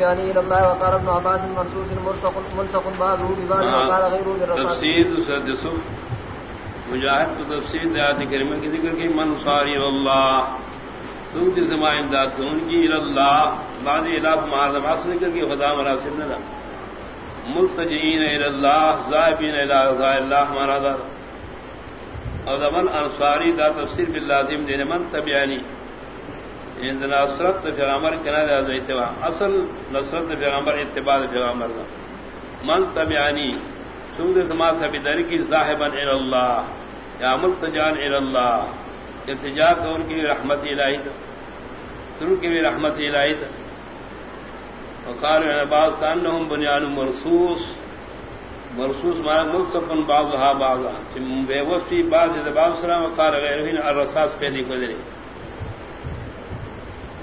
يعني إلى الله وقال ابن عباس مرسوس ملصق ملصق بعضه ببعض وقال غيره بالرصاص تفسیر سدسو مجاہد کو تفسیر دیات کریمہ کی ذکر کی، من صاری اللہ تم کی سما امداد کو ان کی الى اللہ، بعد الہ مہاردم اصل کر کے خدا مراسل نہ ملتجین الى اللہ ذائبین الى غیر اللہ ہمارا اور من انصاری دا تفسیر باللازم دینے، من تبیانی یعنی ان نصرت پیغمبر کنا دے اتباع. اصل نصرت پیغمبر اتباع پیغمبر دا. من تبعانی سود سما تبی در کی صاحبا الى اللہ یا ملتجان الى اللہ ارتجا کو ان کی رحمت الہی دا. تر کی بھی رحمت الہی دا. وقال ان یعنی بعض کانہم بنیان مرصوص مرصوص مانا ملصفن بعضها بعضا بے وصفی بعض بعض سلام وقال غیرہن الرصاص پیدی قدری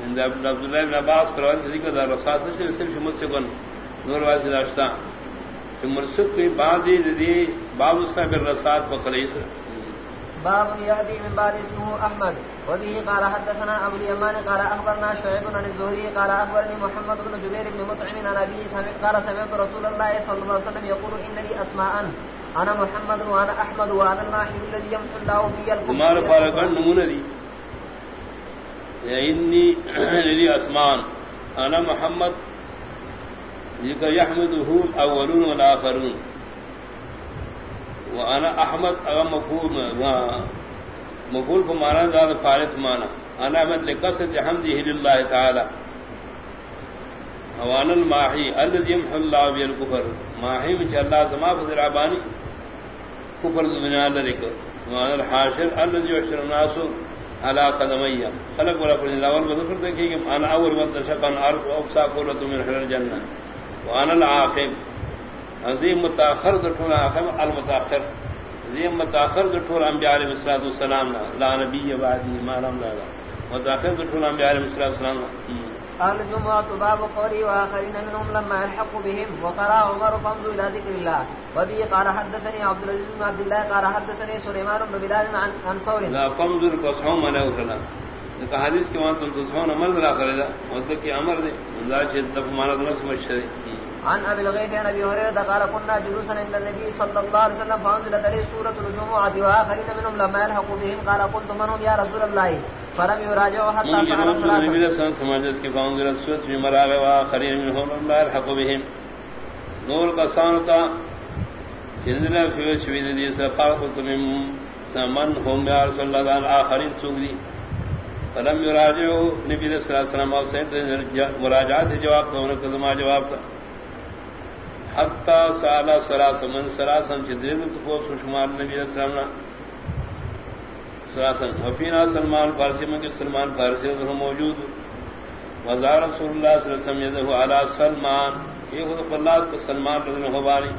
عبداللہ ابن عباس پر ذکر دا رساس نشر صرف مجھ سے کن نور واضح داشتا کہ مرسک کی بعضی دی باب السلام بالرسات وقلیس باب يهدي من بعد اسمه احمد. وبه قال حدثنا ابو اليمان قال اخبرنا شعيب بن الزهري قال اخبرني محمد بن جبير بن مطعم عن ابي سمع قال سمعت رسول الله صلى الله عليه وسلم يقول ان لي اسماء انا محمد وانا احمد وانا الماحي الذي يمحو الله بي الكفر تمہارا فارغ نمونہ دی. انی للی اسمان انا محمد ذکر یحمدہ الاولون والآخرون وانا احمد اغا مفہوم مفہول کو مانا زاد فارث مانا انا احمد لقصد حمدہ للہ تعالی. وانا الماحی الذي يمحو الله بي الكفر ماحی من اللہ سما فضل عبانی کفر دنیا لرک وانا الحاشر الذي يحشر الناس على قدمي خلق ولا كل الاول بذكر ذلك انا اول من تشق الارض واقصى قوله من اهل الجنه وانا العاقب. عظيم متاخر ذكر عاقب، المتاخر. عظيم متاخر ذكر انبياء عليه الصلاه والسلام لا نبي بعد ما لم لا متاخر ذكر انبياء عليه الصلاه والسلام قال الجمعة باب قولي وآخرين منهم لما يلحق بهم وقرأ عمر فامضوا إلى ذكر الله وبه قال حدثني عبد العزيز بن عبد الله قال حدثني سليمان بن بلال عن عن ثور. لا فامضوا قصهم على وكلا کہ حدیث کے وہاں تم عمل لا کرے گا مطلب کہ امر دے انداز دف مانا سمجھ عن ابي الغيث عن ابي هريره قال كنا جلوسا عند النبي صلى الله عليه وسلم فانزلت عليه سوره الجمعه واخرين منهم لما يلحق بهم. قال قلت من هم يا رسول الله؟ فلم يراجعوا حتى فعل الصلاه النبي صلى الله عليه وسلم کہ فانزلت سوره المراغ واخرين منهم لما يلحق بهم. نور کا سانتا جنرا فی شوید دی سقال قلت من هم يا رسول الله الاخرين سوغدي فلم يراجعوا نبی اللہ علیہ وسلم اور سے مراجعات جواب تو انہوں کا جواب تھا حتی سالا سراسم من سراسم چدرید کو سشمار نبی علیہ السلام سراسم وفینا سلمان فارسی من کے سلمان فارسی وہ موجود وزار رسول اللہ صلی اللہ علیہ وسلم یدہ علی سلمان. یہ خود اللہ کو سلمان رضی اللہ باری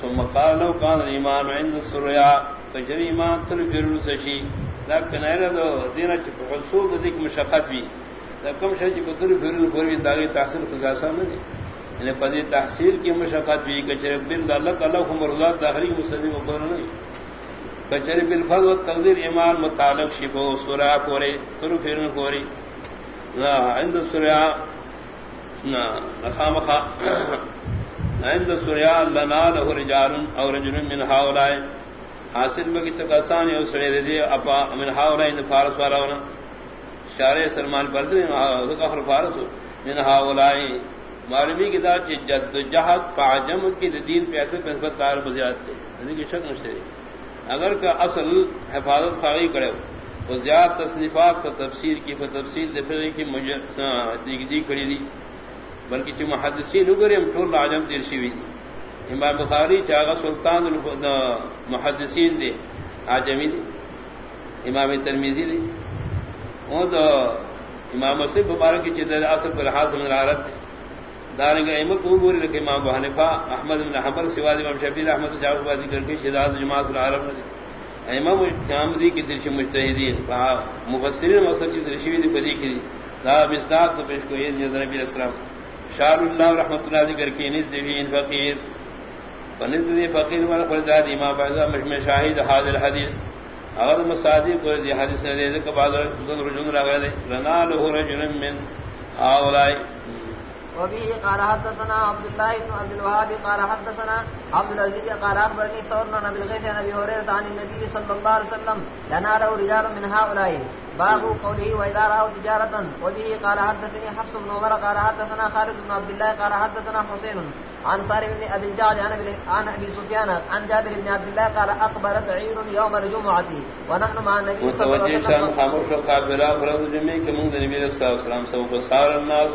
ثم قال لو كان الايمان عند السريا فجر ایمان تر جرل سشی. لیکن ایرا دو دینا چپ حصول دک مشقت بھی. کم شے چپ تر جرل پوری داغی تحصیل خاصا نہیں یعنی پدی تحصیل کی مشقت بھی کچر بل اللہ اللہ مرضات داخلی مسلم کو نہیں. کچر بل فرض و تقدیر ایمان متعلق شبو سورا کورے تر پھر کوری لا عند السريا نا، نخامخا۔ عند السريا لنا له رجال او رجل من هؤلاء حاصل میں کچھ کسان او سڑے دے اپا من هؤلاء ان فارس والا ونا شارع سلمان بردری ذکر فارس من هؤلاء معلومی کی دار جد جہد پاجم کی دین پہ ایسے نسبت دار بزیاد تھے یعنی کہ شک مشتری اگر کا اصل حفاظت خواہی کرے وہ زیاد تصنیفات کا تفسیر کی تفصیل دفعی کی دی کڑی دی۔ بلکہ جو محدثین اگر ہم ٹول عجم دیر شوی دی۔ امام بخاری چاغا سلطان محدثین دے آجمی دی، امام ترمیزی دی۔ وہ تو امام مسلم مبارک کی چیز اصل پر لحاظ من العرت دی۔ دارنگ احمد کو گوری رکھے امام ابو حنیفہ، احمد بن حنبل سواد امام شفیع احمد جعفر بازی کر کے شداد جماعت العرب نے امام جامدی کی درش مجتہدین مفسرین مقصد کی درشی دی پدی کی دا مصداق تو پیش کو یہ نبی علیہ السلام۔ شار اللہ رحمۃ اللہ ذکر کی نس دی فقیر۔ پنس دی فقیر والا فرزاد امام فیضا مشم شاہد حاضر حدیث۔ اور مسادی کو دی حدیث نے ذکر بعد رجل رجل لنا له رجل من هؤلاء وبه قال حدثنا عبد الله بن عبد الوهاب قال حدثنا عبد العزيز قال اخبرني ثورنا نبي الغيث عن ابي هريره عن النبي صلى الله عليه وسلم لنا له رجال من هؤلاء. باب قوله واذا راوا تجاره وبه قال حدثني حفص بن عمر قال حدثنا خالد بن عبد الله قال حدثنا حسين عن صار بن ابي الجعد عن ابي سفيان عن جابر بن عبد الله قال اقبلت عير يوم الجمعه ونحن مع النبي صلى الله عليه وسلم. خاموش وقابلا فرض الجميع كمن النبي صلى الله عليه وسلم سوف صار الناس.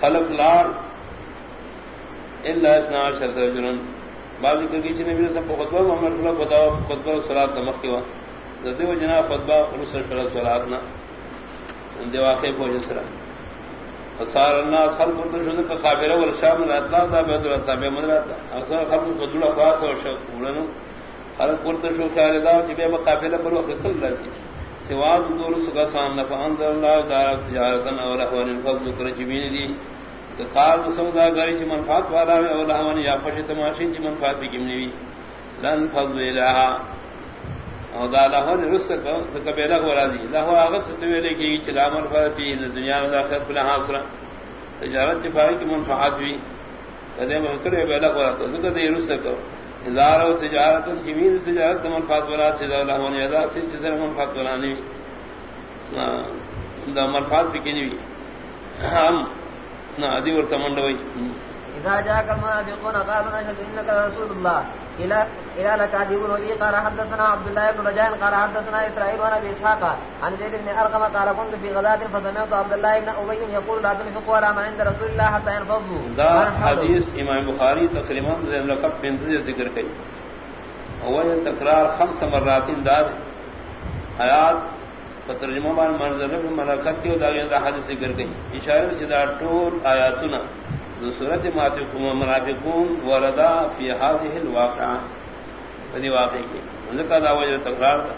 خلق لار الا اسنا عشر رجلا. بعض ذکر کی نبی صلی اللہ خطبہ محمد صلی اللہ بتاؤ، خطبہ صلات نمک کیوا دیو جنا خطبہ رسول صلی اللہ علیہ وسلم دیو واقع کو جسرا فصار الناس خلق الدشن کا قابلہ والشام الاطلاع دا بہت رتا بے مدرتا اکثر خلق کو دڑا خاص اور شک ولنو خلق الدشن خیال دا کہ بے قابلہ پر وقت کل رہتی سواد دور سگا سان نفع اندر اللہ تعالی تجارتا اور احوال الفضل کرجبین دی. قال سودا گری چ منفعت والا ہے اور ہمن یا پش تماشین چ منفعت بھی کیم لن فضل الہ او دا لہ نے رس کو کبیرہ ورا دی. لہ اگت تو لے کی چ لا منفعت فی دنیا و آخرت بلا حاصل تجارت فائد کی منفعت بھی کدے مکر بیلا ورا تو. ذکر دے رس کو. ادارہ و تجارت الجمین تجارت من فاتورات سے لہ نے ادا سے جزر من فاتورانی نہیں. دا منفعت بھی کی ہم، نہ ادی اور تمنڈوئی. اذا جاءك المنافقون قالوا نشهد انك رسول الله. الى الى لك اديب وبي قال حدثنا عبد الله بن رجاء. قال حدثنا اسرائيل وانا باسحاق عن زيد بن ارقم قال كنت في غزاه فسمعت عبد الله بن ابي يقول لا تنفقوا على من عند رسول الله حتى ينفضوا دا حديث امام بخاري تقريبا لقب بن زيد ذکر کئی. اول تکرار خمس مرات دار آیات ترجمہ مان منظر ملاقات کی دا دا حدیث ذکر گئی اشارہ چدا ٹول آیاتنا ذو صورت ماتکم منافقون وردا فی هذه الواقعہ۔ ودی واقع کی۔ ذکر دا وجہ تکرار دا۔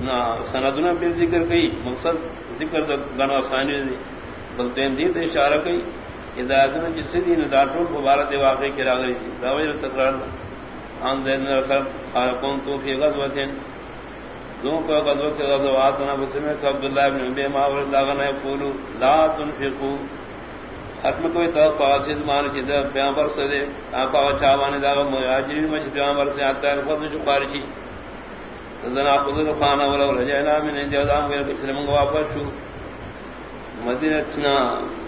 نا سندنا پھر ذکر گئی مقصد ذکر دا گنا ثانی دی۔ بلتے دی تے اشارہ کی ہدایت میں جس دین دا ٹول مبارک واقع کی راغلی تھی دا وجہ تکرار دا۔ ان ذن رکب خالقون تو فی غزوتین۔ دو کو غزو کے غزوات نہ بسمے عبداللہ ابن ابی ماور داغنا یقول لا تنفقوا ختم کوئی تو قاصد مان جد پیغمبر سے دے آپ کا چاوانے دا مہاجرین میں پیغمبر سے آتا ہے، خود جو خارجی ذنا قدر خانہ ولا رجعنا من عند ادم ویل کہ سلم واپس شو۔ مدینہ تنا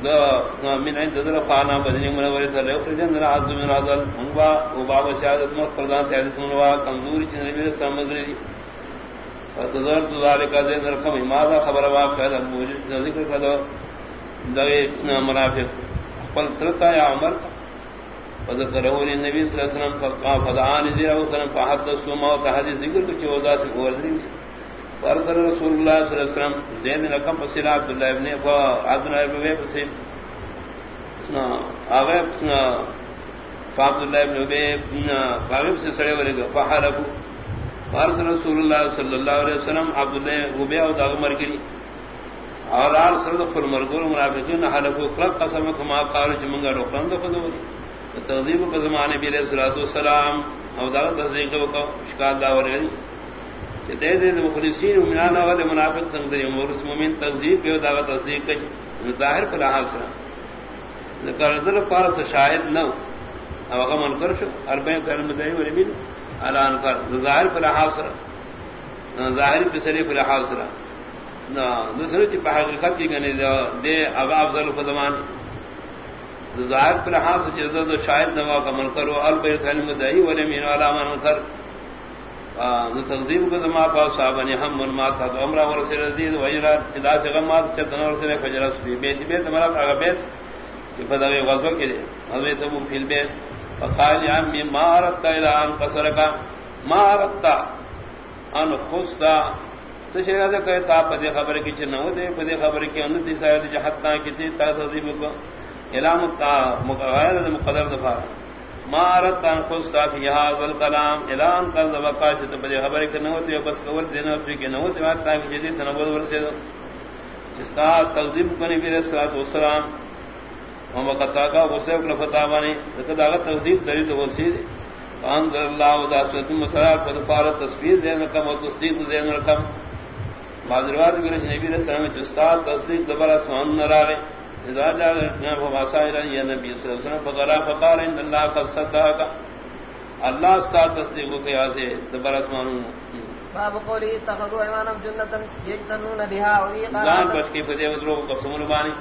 دا من عند ذل خانہ بدنی مدینہ منورہ تھا خرجن راز من راز ہم با و باب شہادت مر فرضان تے وا کمزوری چ نبی سمگری فتظهر ذلك ذين رقم ماذا خبر واقع هذا موجود ذكر كذا دغه منافق قال ترتا يا عمر. فذكره النبي صلى الله عليه وسلم فقال فدعاني زي ابو سلم ما وحديث ذكر كچ ودا سے اوردری فرسل رسول الله صلى الله عليه وسلم زين رقم فسل عبد الله ابن عبد الله ابن بن نا اغه عبد الله ابن ابي فاغب سے سڑے ورے فحربوا فارس رسول اللہ صلی اللہ علیہ وسلم عبداللہ غبی او داغ مرگری اور آل سرد خل مرگور منافقین حلقو قلق قسم کما قارو چمنگا روکلن دا خدوری تغذیب کا زمانے بھی علیہ السلام او داغ تصدیق کو شکال داور گری کہ دے دے مخلصین و منانا والے منافق سنگ دری مورس مومن تغذیب کے داغ تصدیق کئی۔ ظاہر پر حاصل ذکر در پارس شاہد نو۔ او اغا منکر شو، اربعین کرم دائی ولی ملو کر، ظاہر پر حاصل ظاہر پہ سری پر حاصل نہ دوسرے کی حقیقت کی گنے دے ابا افضل خدمان ظاہر پر حاصل جزد و شاہد نوا کا من کرو البیر تعلیم دہی ولی مین والا من کر تقدیم کو زما پا صاحب نے ہم من مات تو امرا ور سے رزید و اجرا جدا سے غمات چتن اور سے فجر اس بیت بیت مرا اگے بیت کہ بدوی غزوہ کے غزوہ تبو فیل بیت. فقال يا امي ما اردت الى ان قصرك ما ان خستا سشیا دے کہ تا پدی خبر کی چ نو دے پدی خبر کی ان تی سارے جہت کا کی تی، تا تذیب کو اعلان کا مقاعد مقدر دفا ما اردت ان خستا في هذا الكلام اعلان کا ذبقا چ پدی خبر کی نو تے بس کول دین اپ کی نو تے تا کی جدی تنبو ورسے جستا تذیب کو نبی علیہ الصلوۃ والسلام۔ ومقتا کا غصے کو لفتا مانی لقد اغت تذیب دری تو وسی انزل اللہ ودا سوت مصرا قد فار تصویر دین کا تصدیق دین رقم بازرواد گرج نبی علیہ السلام جو استاد تصدیق دبر اسمان نہ راوے اذا جاء فواسائر يا نبي صلى الله عليه وسلم فقال فقال ان الله قد صدقك اللہ استاد تصدیق کو کیا تھے دبر اسمان باب قولی اتخذوا ایمانم جنتا یجتنون بها وبی قال زان بچ کے کو قسم لبانی۔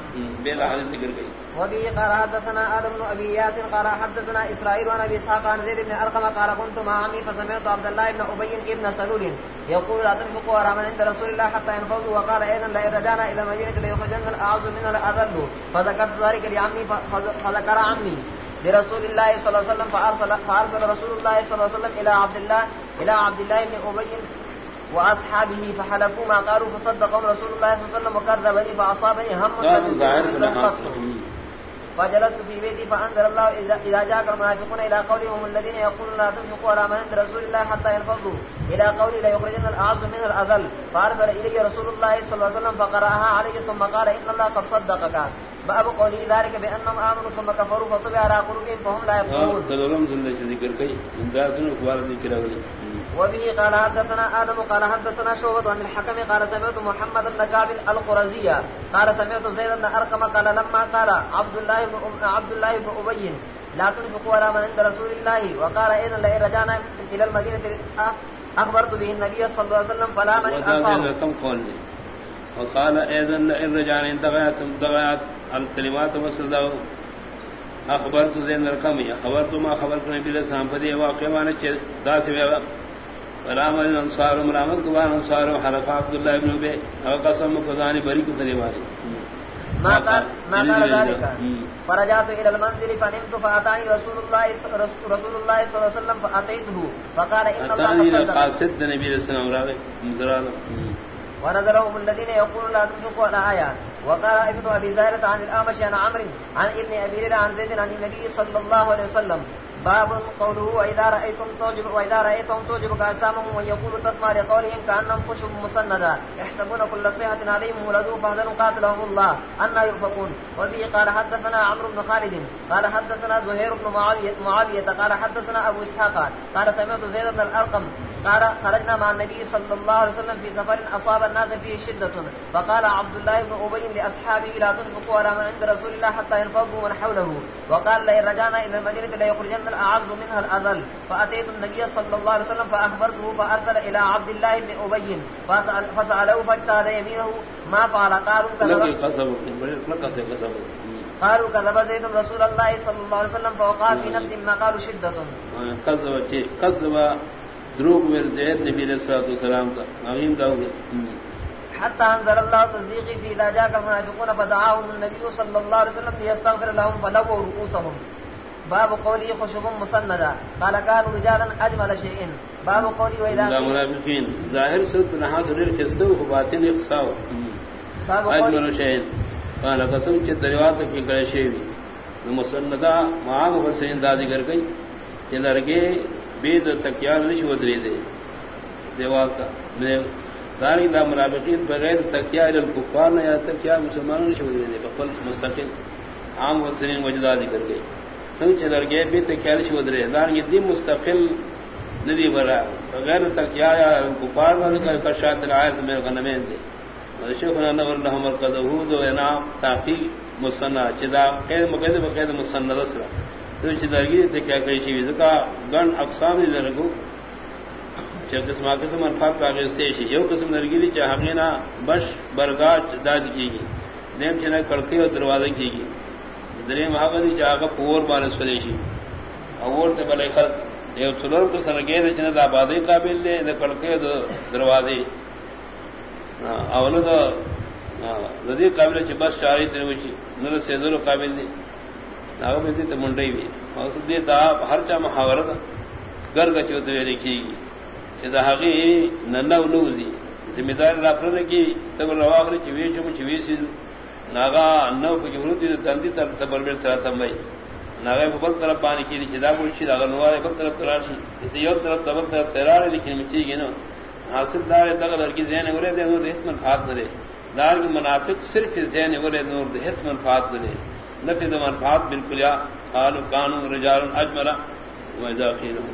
بلا حدیث ذکر گئی۔ وبی قال حدثنا آدم بن ابي ياسر قال حدثنا اسرائيل عن ابي اسحاق عن زيد بن ارقم قال كنت مع عمي فسمعت عبد الله بن ابي بن سلول يقول لا تنفقوا من عند رسول الله حتى ينفضوا وقال ايضا لا رجعنا الى المدينه ليخرجن الاعز من الاذل فذكرت ذلك لعمي فذكر عمي لرسول الله صلى الله عليه وسلم فارسل فارسل رسول الله صلى الله عليه وسلم الى عبد الله الى عبد الله بن ابي واصحابه فحلفوا ما قالوا فصدقهم رسول الله صلى الله عليه وسلم وكذبني فاصابني هم فجلست في بيتي فانزل الله اذا جاءك المنافقون الى قولهم الذين يقولون لا تنفقوا على من عند رسول الله حتى ينفضوا. الى قولي لا يخرجن الاعز من الاذل فارسل الي رسول الله صلى الله عليه وسلم فقراها عليه ثم قال ان الله قد صدقك. باب قولی ذلك بانهم امنوا ثم كفروا فطبع على قلوبهم فهم لا يفقهون. تلرم ذل ذکر کئی اندازن اخبار ذکر اگلی وبه قال حدثنا ادم قال حدثنا شعبة عن الحكم قال سمعت محمد بن كعب القرزية قال سمعت زيد بن ارقم قال لما قال عبد الله بن عبد الله بن ابي لا تنفقوا على من عند رسول الله وقال اذا لا رجعنا الى المدينه اخبرت به النبي صلى الله عليه وسلم فلا من اصاب وقال اذا ان رجعنا انتغيت انتغيت الکلمات مسلدہ اخبر تو زین رقم یا خبر تو ما خبر کرنے بلا سام پدی واقع مانے چ دا سی وی رام الانصار مرامت کو انصار حرف عبد الله ابن ابي قسم کو زانی بری کو کلی ماری ما قال ما قال ذلك فرجعت الى المنزل فنمت فاتاني رسول الله رسول الله صلى الله عليه وسلم فاتيته فقال ان الله قد النبي صلى الله عليه وسلم. ونظرهم الذين يقولون لا تنفقوا على آيات وقال ابن أبي زائرة عن الآمش عن عمر عن ابن أبي ليلة عن زيد عن النبي صلى الله عليه وسلم. باب قوله واذا رايتم تعجب واذا رايتم تعجبك اسامهم ويقول تسمع لقولهم كانهم خشب مسندا يحسبون كل صيحه عليهم ولدوا فاحذروا قاتلهم الله. ان يؤفكون. وبه قال حدثنا عمرو بن خالد. قال حدثنا زهير بن معاويه معاويه قال حدثنا ابو اسحاق قال سمعت زيد بن الارقم قال خرجنا مع النبي صلى الله عليه وسلم في سفر اصاب الناس فيه شده فقال عبد الله بن ابي لاصحابه لا تنفقوا على من عند رسول الله حتى ينفضوا من حوله. وقال لئن رجعنا الى المدينه ليخرجن الاعز منها الاذل فاتيت النبي صلى الله عليه وسلم فاخبرته فارسل الى عبد الله بن ابي فسال فساله فاجتهد يمينه. ما فعل؟ قالوا كذب قالوا كذب زيد رسول الله صلى الله عليه وسلم فوقع في نفس ما قالوا شده كذب كذب دروغ من زید نبی علیہ الصلوۃ والسلام کا عظیم داؤد حتى انزل الله تصديقي في اذا جاءك المنافقون فدعاهم النبي صلى الله عليه وسلم ليستغفر لهم فلووا رؤوسهم۔ باب قولی خشب مسندا قال كانوا رجالا اجمل شيء باب قولی واذا منافقين ظاهر صد نحاس للكستو وباطن اقصاو۔ اجمل شيء قال قسم چ دروات کی گئے شی مسندا ما مفسرین دادی کر گئی کہ لرگے بید تکیا نش ودری دے دیوا کا میں داری دا منافقین بغیر تکیا ال کفار یا تکیا مسلمانوں نش ودری دے بقل مستقل عام مفسرین وجدا ذکر گئی. سنگ چلر گئے بھی تو کیا شو درے دار دی مستقل ندی برا. غیر تک کیا یا کفار والے کا کشات الایت میں غنمیں دے شیخنا نور اللہ مرکز ہود و انام تحقیق مسنہ چدا قید مقید بقید مسنہ دسرا تو چدرگی تے کیا کہی چیز کا گن اقسام دی درگو. چہ قسم قسم الفاظ کا غیرتے شی یو قسم درگی چاہینا بش برگاہ داد کی گی نیم چنا کڑکے اور دروازے کی گی درے محبت چاہ پور بان سلیشی اور تے بلے خلق. یہ سلور کو سرگے دے چنہ دا بادی قابل دے دے کڑکے دو دروازے. اول دا ندی قابل چ بس چاری تے وچی نر سے زرو قابل دی ناو میں تے منڈی وی مقصد دی تا ہر چا محاورت گر گچو تے لکھی گی کہ دا ہگی ننو نو ذمہ دار را پر کی تب رواخری چ وی چم چ وی سی ناگا انو کو جوړو دي تندي تر تبر بل تر تمای ناگا په بل طرف باندې کیږي چې دا بول شي دا نواره په طرف تر شي چې یو طرف تبر طرف تراره لیکن مچيږي نو حاصل دار دغه لرګي زین اوره ده نو هیڅ منفعت نه دار کی منافق صرف زین اوره نور ده هیڅ منفعت نه نفي د منفعت بالکل یا قالوا كانوا رجال اجمل واذا قيلوا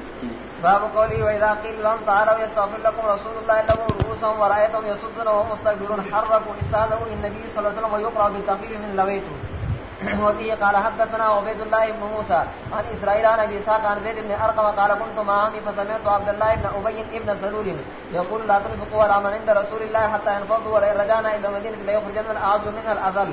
باب قولی وإذا قيل لهم تعالوا يستغفر لكم رسول الله له رؤوسهم ورأيتهم يصدون وهم مستكبرون حركوا استهزئوا للنبي صلى الله عليه وسلم ويقرأ بالتخفيف من لويته وفيه قال حدثنا عبيد الله بن موسى عن اسرائيل عن ابي اسحاق عن زيد بن ارقم قال كنت مع عمي فسمعت عبد الله بن ابي بن سلول يقول لا تنفقوا على من عند رسول الله حتى ينفضوا ولا رجعنا الى المدينه ليخرجن الاعز منها الاذل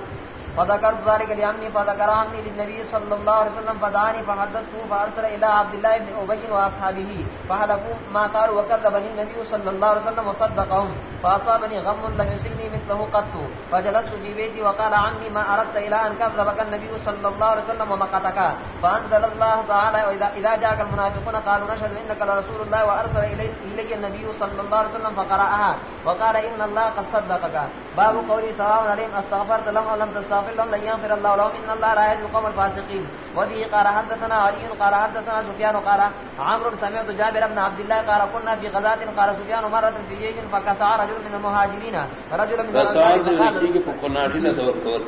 فذكرت ذلك لعمي فذكر للنبي صلى الله عليه وسلم فدعاني فحدثته فارسل الى عبد الله بن ابي واصحابه فحلفوا ما قالوا وكذبني النبي صلى الله عليه وسلم وصدقهم فاصابني غم لم يصبني مثله قط فجلست في بيتي وقال عمي ما اردت الى ان كذبك النبي صلى الله عليه وسلم ومقتك فانزل الله تعالى واذا اذا جاءك المنافقون قالوا نشهد انك لرسول الله وارسل الي الي النبي صلى الله عليه وسلم فقراها وقال ان الله قد صدقك باب قولي سواء عليهم استغفرت لهم او لم تستغفر لهم لن يغفر الله لهم. ان الله لا يهدي القوم الفاسقين. وبه قال حدثنا علي قال حدثنا سفيان قال عمرو سمعت جابر بن عبد الله قال كنا في غزاه قال سفيان مره في جيش فكسع رجل من المهاجرين. رجل من الانصار قال فكنا في دور دور.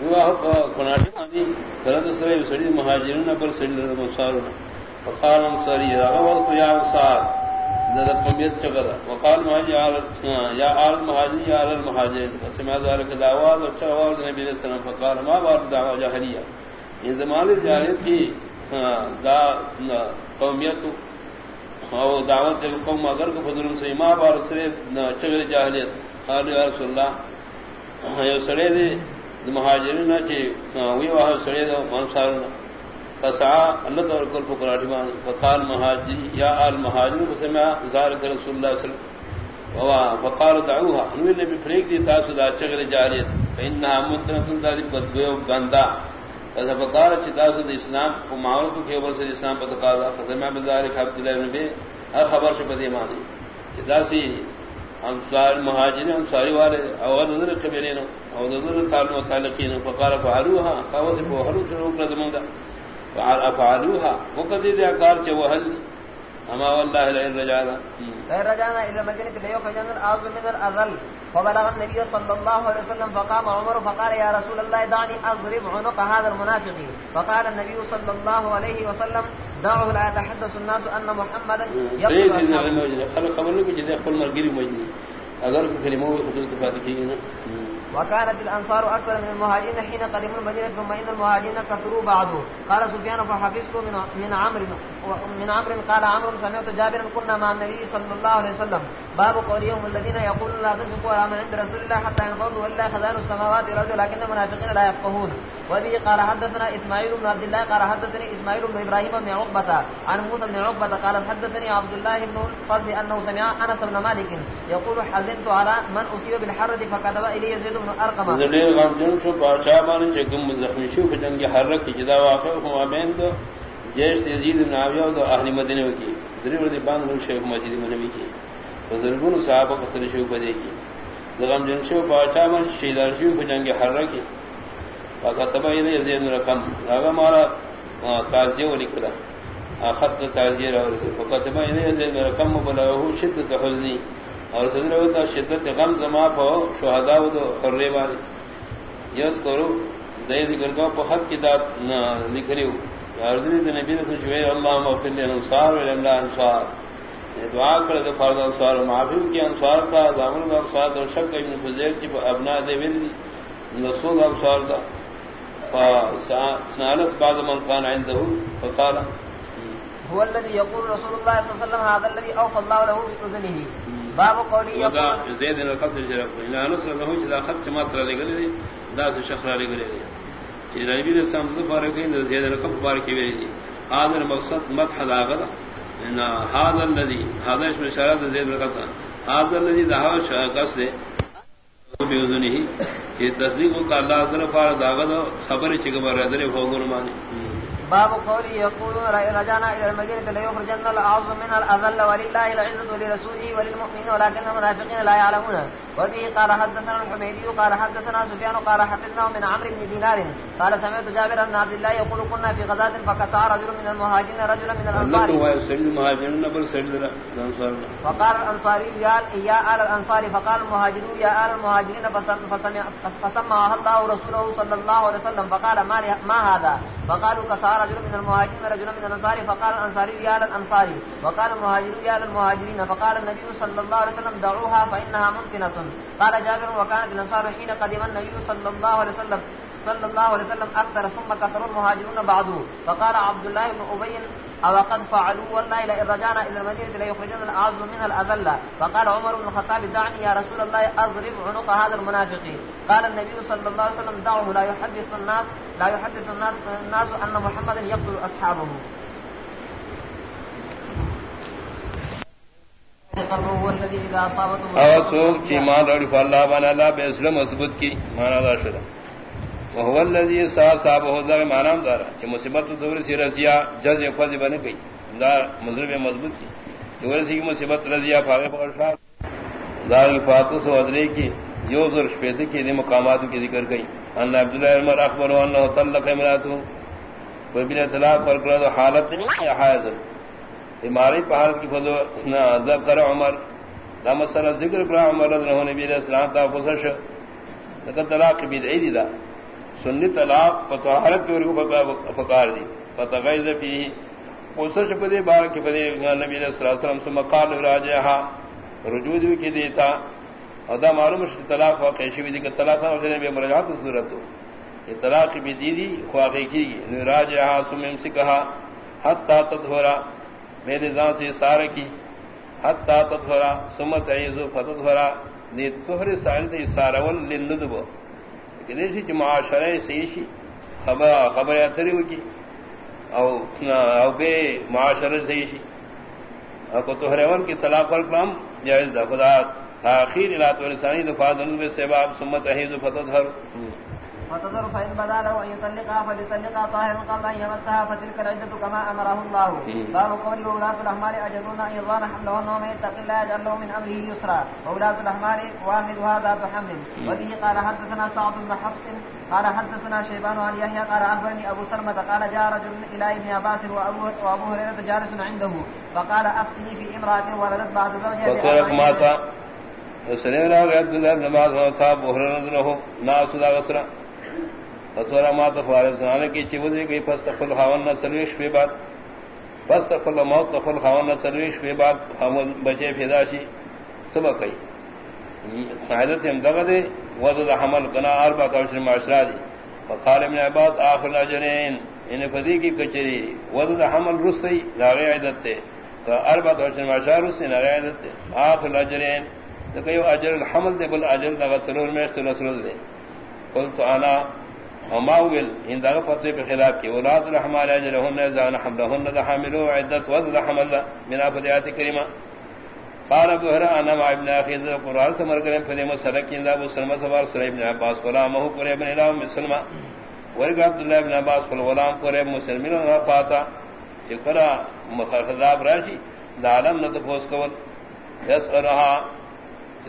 کناٹی مانی غلط سرے سڑی مہاجرین پر سڑی مسارون فقال انصاری یا انصار قمیت چکر وقال مہاجی یا آل مہاجی یا آل المہاجرین فسمع ذلك دعوات اور چاوال نبی علیہ السلام فقال ما بار دعوة جاہلیہ یہ زمان جاہلیت کی ہاں، دا قومیت او دعوت دیکھ قوم اگر کو فضلم سے ما بار سرے چگر جاہلیت. قال یا رسول اللہ ہاں، یہ سڑے دے، مہاجرین چی ہاں، وی واہ سڑے دے منصارنا فسعى الله تعالى كل فقراء ديوان فقال مهاجر يا آل مهاجر فسمع ذلك رسول الله صلى الله عليه وسلم۔ فقال دعوها انو النبي فريق دي تاسو دا چغر جاريت فإنها مدنة ذلك بدبيو غندا۔ فقال فقال چه تاسو دا اسلام ومعارض کے ورسل اسلام پتہ قاضا فسمع بذلك عبد الله بن بي خبر شبه دیمانی چه تاسی انصار مهاجرین انصاری والے او نظر قبیلین او نظر تعلق متعلقین فقال فعلوها فوز بوحلو شروع رزمان دا افعلوها وقدي ذا قال جو هل اما والله لا رجعنا غير رجعنا الى المدينه ليخرجن الاعز من الاذل فبلغ النبي صلى الله عليه وسلم فقام عمر فقال يا رسول الله دعني اضرب عنق هذا المنافق فقال النبي صلى الله عليه وسلم دعه لا يتحدث الناس ان محمدا يقتل خلق خبر لك جدي يقول مرغري مجني اگر کلمہ کی نا. وكانت الانصار اكثر من المهاجرين حين قدموا المدينه ثم ان المهاجرين كثروا بعض قال سفيان، فحفظت من من عمرو من عمرو، قال عمرو، سمعت جابر كنا مع النبي صلى الله عليه وسلم. باب قولهم الذين يقولون لا تنفقوا على من عند رسول الله حتى ينفضوا الا خزان السماوات والارض لكن المنافقين لا يفقهون. وبه قال حدثنا اسماعيل بن عبد الله، قال حدثني اسماعيل بن ابراهيم بن عقبه عن موسى بن عقبه قال حدثني عبد الله بن الفضل انه سمع انس بن مالك يقول حزنت على من اصيب بالحر فكتب الي يزيد بن ارقم زلي غمجن شو بادشاہ بان چکم زخمی شو بجنگ حر کی جدا واقع ہوا بین تو جیش یزید بن معاویہ اور اہل مدینہ کی دریور دی باندھ لو شیخ مسجد منوی کی بزرگوں صحابہ قتل شو بدے کی۔ غمجن شو بادشاہ بان شیدار شو بجنگ حر کی فكتب الى يزيد رقم۔ هذا مارا تعزيه ولكلا اخذت تعزيه فكتب الى يزيد رقم بلغه شدة حزني اور صدر ہوتا شدت غم زما پو شہداء و حرے والے یس کرو دے ذکر کا بہت کی داد لکھریو اور دین نبی رسول شویر اللہ مغفر للانصار ولله انصار۔ دعا کرے تو فرض انصار معافی کی انصار تھا، زامن کا انصار اور شک ابن فزیل کی ابنا دے ول رسول انصار تھا۔ فنالس بعض من كان عنده، فقال۔ هو الذي يقول رسول الله صلى الله عليه وسلم، هذا الذي اوفى الله له باذنه باب قولي يقول زيد بن القبض جرب الى نصر له اذا خط ماتر لغل داس شخر لغل کہ نبی نے سم تو فارق ہے زید بن القبض بارک وی دی. هذا المقصد مدح داغلا ان هذا الذي هذا اسم اشارہ زید بن القبض هذا الذي ذهب قصد بيذنه یہ تصدیق کا اللہ طرف داغد خبر چکبر ادرے فوگن مانی باب قولی يقول رجانا الى المدینة لیخرجن العظم من الاذل وللہ العزت ولرسوله وللمؤمنين ولكن المنافقين لا يعلمون. وبه قال حدثنا الحميدي قال حدثنا سفيان قال حفظنا من عمرو بن دينار قال سمعت جابر بن عبد الله يقول كنا في غزاه فكسى رجل من المهاجرين رجلا من الانصار فقال الانصاري يا يا ال الانصار فقال المهاجرون يا ال المهاجرين فسمع فسمع الله رسوله صلى الله عليه وسلم فقال ما ما هذا؟ فقالوا كسى رجل من المهاجرين رجل من الانصار فقال الانصاري يا الانصاري وقال المهاجر يا المهاجرين. فقال النبي صلى الله عليه وسلم دعوها فانها ممكنه قال جابر وكانت الانصار حين قدم النبي صلى الله عليه وسلم صلى الله عليه وسلم أكثر، ثم كثر المهاجرون بعده. فقال عبد الله بن أبي أو قد فعلوا والله لئن رجعنا إلى المدينة ليخرجن الأعز منها الأذلة فقال عمر بن الخطاب دعني يا رسول الله أضرب عنق هذا المنافق. قال النبي صلى الله عليه وسلم دعه لا يحدث الناس لا يحدث الناس أن محمد يقتل أصحابه. اور سوک چی مان روڑی فاللہ بانا اللہ بے اسلام مصبت کی، مانا دا شدہ۔ وہو اللذی سا صاحب ہو دا مانا دارا، چی مصیبت دور سی رسیا جز یقوزی بنے گئی دار مضرب مضبوط کی۔ دور سی کی مصیبت رضیا فاغی پکر شاہ دار کی فاتس و ادرے کی، یو ذر شپیت کی، دی مقامات کی ذکر گئی۔ ان عبداللہ عمر اخبر وانہو تلق امراتو۔ کوئی بنا طلاق پر کرا دو حالت نہیں یا حائزن اماری پہاڑ کی فضو ذکر عمر دا مسئلہ ذکر کرا عمر رضی اللہ نبی علیہ السلام تا فسش لکہ طلاق بیدعی دی دا۔ سنی طلاق فتحرک کی ورکو فکار دی۔ فتغیز فیہی فسش پدی بارک پدی نبی علیہ السلام سم قال راجعہا رجوع دی کی دیتا اور دا معلوم ہے طلاق واقع شوی دی کہ طلاق واقع نبی مرجعات صورت یہ طلاق بیدی دی واقع کی گی۔ راجعہا سم امسکہا حتی تدھورا میرے زان سے سار کی۔ حت تتھرا سمت عیزو فتتھرا نی تہر سال دی سارول لندبو لندب کدیسی چ معاشرہ سیشی خبر خبر اتری کی او او بے معاشرہ سیشی او کو تہر ون کی طلاق والکلام جائز دا۔ خدا، تاخیر الات ورسانی دفاع دن بے سباب سمت عیزو فتتھر فتذر فإن بدا له أن يطلقها فليطلقها طاهر قبل أن يمسها فتلك العدة كما أمره الله باب قوله وولاة الأحمال أجدون أن يضان حملهن ومن يتق الله يجعل له من أمره يسرا وولاة الأحمال واحدها ذات حمل وبه قال حدثنا سعد بن حفص قال حدثنا شيبان عن يحيى قال أخبرني أبو سلمة قال جاء رجل إلى ابن عباس وأبو هريرة جالس عنده فقال أفتني في امرأة ولدت بعد زوجها سنين عبد الله بن عباس وصاب بحر نظره ناس ذا غسرا فتورا ما تفارس سنانے کی چیوزی گئی، پس تقل خاون نہ سلویش پہ بعد پس تقل موت تقل خاون نہ سلویش پہ بعد حمل بچے فیداشی سبا کئی۔ حیدت ہم دغا دے وضد حمل کنا اربا کوشن معاشرہ دی۔ فقال ابن عباس، آخر الاجرین ان فدی کی کچری۔ وضد حمل رسی لاغی عیدت تے۔ اربا کوشن معاشرہ رسی لاغی عیدت تے۔ آخر الاجرین تو اجر الحمل دے، بل اجر دغا سلور میں سلسل دے۔ قلت انا وما ويل ان ذا فتوی پہ خلاف کی اولاد الرحمن اجرهن زان حملهن ذا حاملوا عدت وذ حمل من افديات كريمه قال ابو هريره، انا مع ابن اخي ذا قران سمر کرے پھر مسلک ان ابو سلمہ سوار سر ابن عباس غلام ہو کرے ابن الام مسلمہ ورغ عبد الله ابن عباس فل غلام کرے مسلمین نہ پاتا چکرا مخاطب راشی دا عالم نہ تفوس کول. یس رہا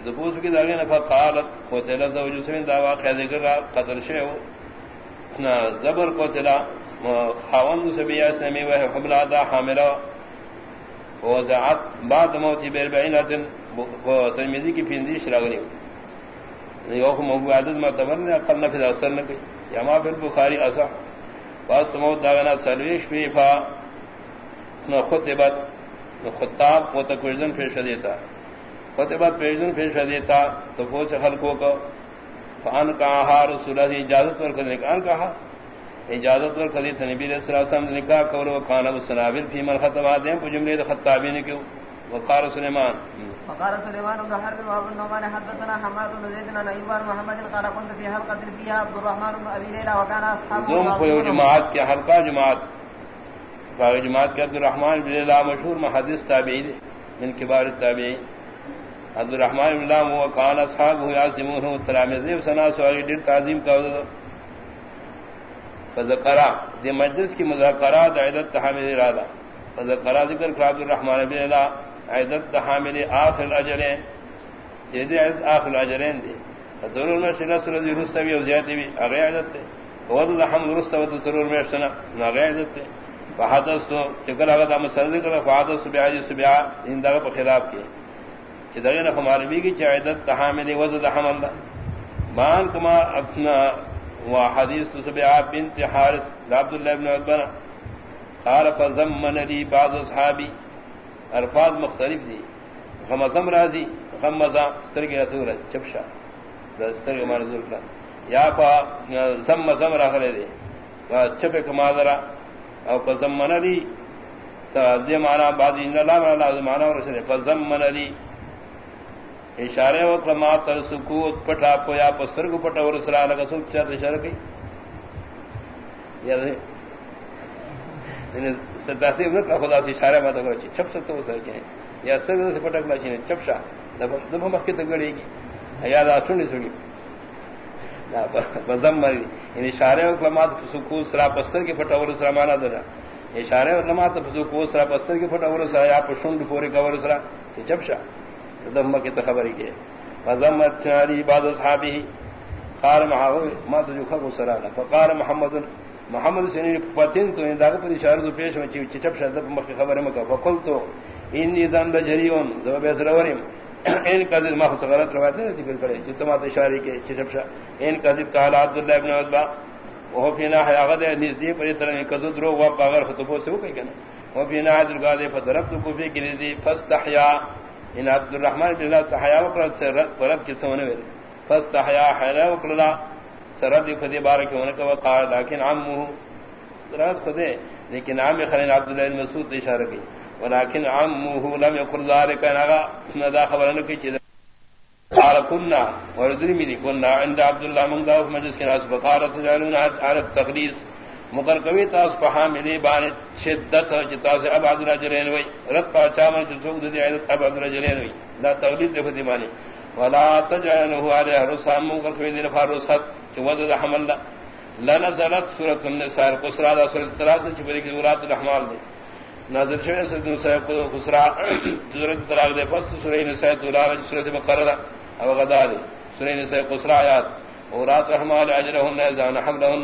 تفوس کی داغے نہ فقالت، قتل زوج سمین دا واقعہ ذکر قتل شیء زبر کو تلا خاوند سبیا سمی وہ حملہ دا حاملہ۔ وزعت بعد موت بیر بعینت ترمیزی کی پھندی شراغنی یوخ موقع عدد معتبر نے، اقل نفذ اثر نہ کی یا ما پھر بخاری اصح۔ پاس موت داغنا سلویش پی فا خطبت خطاب و تکوزن پیش دیتا۔ خطبت پیشن پیش دیتا، تو پوچھ خلقوں کو فان کہا رسول اللہ اجازت ور کرنے کا کہا اجازت ور کری تھے نبی علیہ السلام نے نکاح کر وہ کھانا سنابل فی من خطبات ہیں جملے خطابی نے کیوں؟ وقار سلیمان۔ وقار سلیمان بن حرب وابن النعمان حدثنا حماد بن زيد بن ايوب محمد قال كنت في حلقه فيها عبد الرحمن بن ابي ليلى وكان اصحاب دوم کوئی جماعت کے حلقہ جماعت۔ باغ جماعت کے عبد الرحمن بن ليلى مشہور محدث تابعی من کبار التابعین عبد الرحمن اللہ وہ کان اصحاب ہو یاسمون ہو تلامذہ سنا سوالی دل تعظیم کا فذکرا. دی مجلس کی مذاکرات عیدت تحامل ارادہ. فذکرا ذکر کہ عبد الرحمن بن اللہ عیدت تحامل آخر الاجرین. جیدی عیدت آخر الاجرین دی. ضرور میں شلہ سرزی رستوی و زیادی بھی. اغی عیدت تے. وضل الحمد رستوی ضرور میں شنا اغی عیدت تے. فحادث تو چکر اگر مسئلہ ذکر فحادث سبیعہ سبیعہ ان دغه په خلاف کې چدغین خمالبی کی چاہدت تحامل وزد حمل دا. مان کما اپنا و حدیث سبع بنت حارس عبد الله بن عتبہ قال فزمن لي بعض اصحابي الفاظ مختلف دي خمزم راضی خمزا استرگی اتور چپشا استرگی مارزور کلا. یا پا زم زم راخلے دے چپ کمادرا او پا زمن علی دی مانا بازی ان اللہ مانا لازم مانا ورسلے پا زمن علی اشارے وقت ما تر سکوت پٹا پویا پا سرگ پٹا ورسلہ لگا سوک چاہت اشارہ کی؟ یا دے یعنی ستاسیب نکلا خدا سے اشارہ ماتا کرو چپ سکتا وہ سر کے یا سرگ سے پٹکلا چینے چپ شاہ۔ دفع مخی تک گڑے گی۔ یعنی یا دا سنی۔ سنی بزم مری ان اشارے و کلمات سکو سرا پستر کی پھٹا اور سرا مانا درا اشارے و کلمات سکو سرا پستر کی پھٹا اور سرا یا پشنڈ پورے کور سرا یہ چپشا دم کی تو خبر کے۔ بزم چاری بعد اصحابی قال معه ما تو جو خبر سرا فقال محمد محمد سنی پتین تو ان داغ پر اشارہ تو پیش میں چپشا دم کی خبر میں فقلت، انی ذنب جریون ذو بیسروریم ان کا ذکر محفوظ غلط روایت نہیں ذکر کرے۔ جو تمام اشارے کے چشپشا ان کا قال عبد الله ابن عتبہ۔ وہ فينا حیاغد نزدی پر طرح کذ درو و باغر خطبو سے وہ کہنا وہ فينا عبد القادر فضربت کو في نزدی فاستحيا ان عبد الرحمن بن الله صحيا وقر سے رب کی سونے میں فاستحيا حیا وقر سرد خدی بارک ہونے کا وقال لیکن عمه رات خدے لیکن عام خلین عبد الله بن مسعود اشارہ کی ولكن عمه لم يقل ذلك نغا ندا خبرن کی چیز قال، كنا وردني ملي كنا عند عبد الله من ذا مجلس کے ناس بقارت جالون على التقديس مقر کوي تاس په حاملې باندې شدت چتا سے اب عبد الرجلين وي رت پا چامن جو څوک دي عیدت اب عبد الرجلين وي لا تقلید دې په معنی ولا تجعله عليه رسام مقر کوي دې فاروسات چې وذ حمل لا نزلت سوره النساء قصرا سوره الثلاث چې په دې کې سورات الرحمن دي. نازل شوی سر دن سایق خسرا سورت طلاق دے پس سورہ نساء دولار سورت مقررہ او غدا دے سورہ نساء خسرا آیات. اورات رحمال اجرہن ازان حملہن